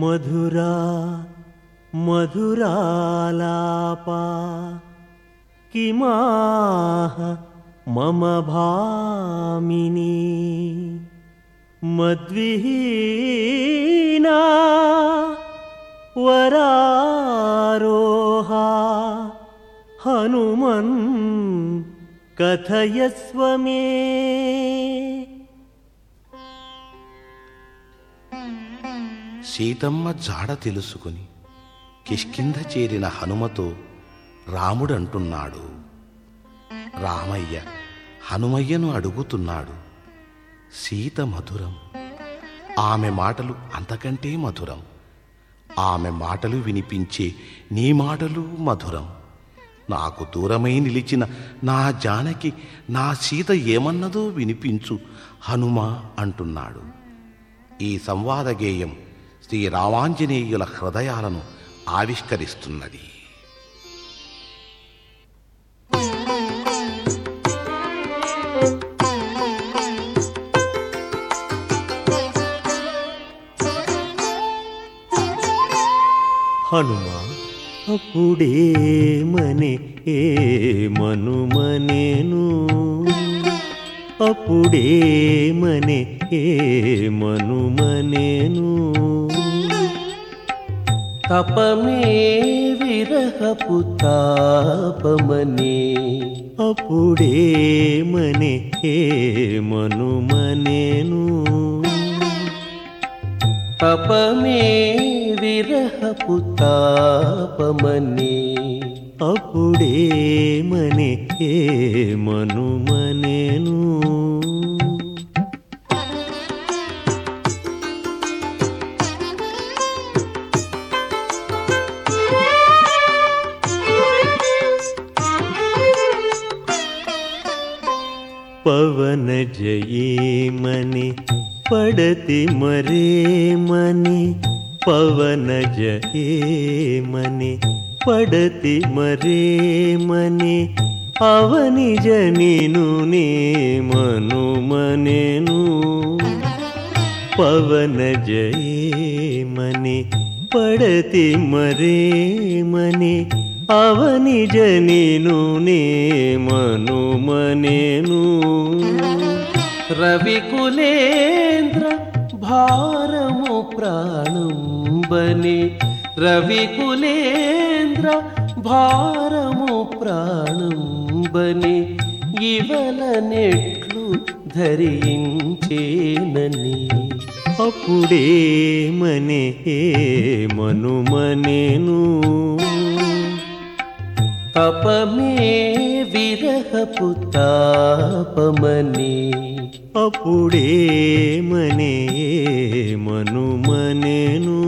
मधुरा मधुरालापा किमाह मम भामिनी मद्विहीना वरारोहा हनुमन् कथयस्व मे। సీతమ్మ జాడ తెలుసుకుని కిష్కింధ చేరిన హనుమతో రాముడంటున్నాడు. రామయ్య హనుమయ్యను అడుగుతున్నాడు సీత మధురం. ఆమె మాటలు అంతకంటే మధురం. ఆమె మాటలు వినిపించే నీ మాటలు మధురం. నాకు దూరమై నిలిచిన నా జానకి నా సీత ఏమన్నదో వినిపించు హనుమ అంటున్నాడు. ఈ సంవాద గేయం శ్రీ రామాంజనేయుల హృదయాలను ఆవిష్కరిస్తున్నది. హనుమా అప్పుడే మనే ఏ మనుమనేను అప్పుడే మనే ఏ మనుమనేను తపమే విరహపు తాపమనే. అప్పుడే మనే ఏ మనుమనేను తపమే విరహపు తాపమనే. అప్పుడే మనే ఏ మనుమనేను పవన జయమని పడతి మరేమని పవన జయమని పడతి మరేమని అవని జనిను నే మనుమనేను పవన జయమని పడతి మరేమని అవని జనీను మను మనేను రవి కులేంద్ర భారము ప్రాణం రవి కులేంద్ర భారము ప్రాణం బని ఇవల నెట్లు ధరించేనని. అప్పుడే మనే మనుమనేను. తపమే విరహపు తాపమనే. అప్పుడే మనే మనుమనేను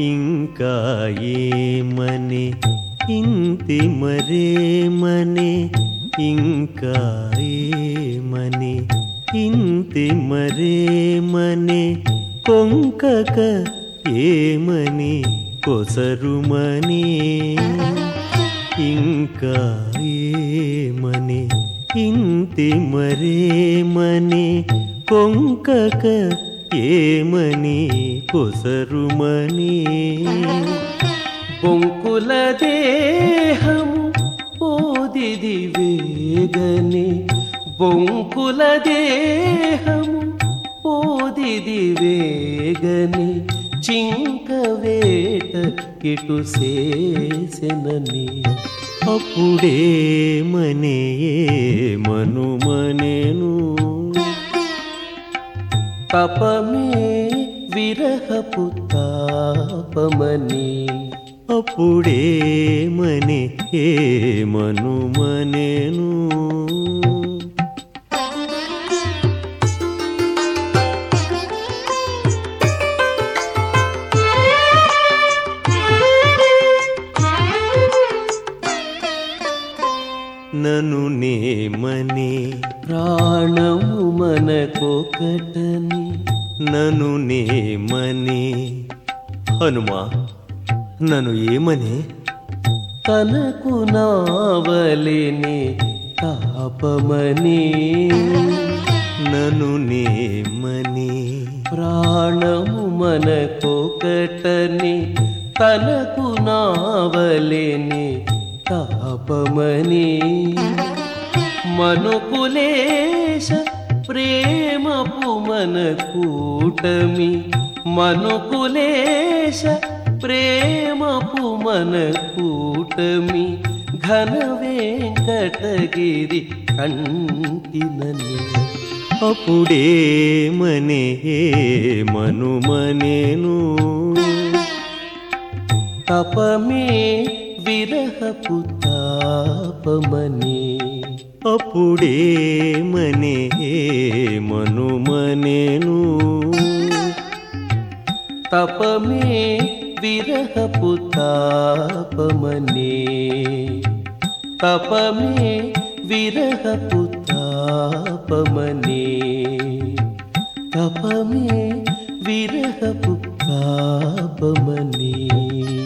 ఇంకా ఏమనే ఇంతి మరేమని ఇంకా ఏమని ఇంతి మరేమని కొంకక ఏమని కొసరుమని ఇంకా ఏమని ఇంతి మరేమని కొంకక ఏమని కొసరుమని బొంకుల దేహము పోదిది వేగని. బొంకుల దేహము పోదిది వేగని. చింకవేట కిటు చేసెనని అప్పుడే మనే మనేను తపమే విరహపు తాపమని. అప్పుడే మనే మనేను. నను నేమనే ప్రాణము మనకొకటని నను నేమనే హనుమా నన్ను ఏమని? తనకు నావలిని తాపమని. నన్ను నేమని? ప్రాణము మనకొకటని తనకు నావలిని తాపమని. మనుకులేశ ప్రేమపు మన కూటమి మనుకులేశ ప్రేమపు మన కూటమి ఘన వెంకటగిరి కంటినని. అప్పుడే అప్పుడేమనే మనుమనేను తపమే విరహపు తాపమని. అప్పుడేమనే మనుమనేను తపమే विरहपुतापमने। तपमे विरहपुतापमने। तपमे विरहपुतापमने। पुमने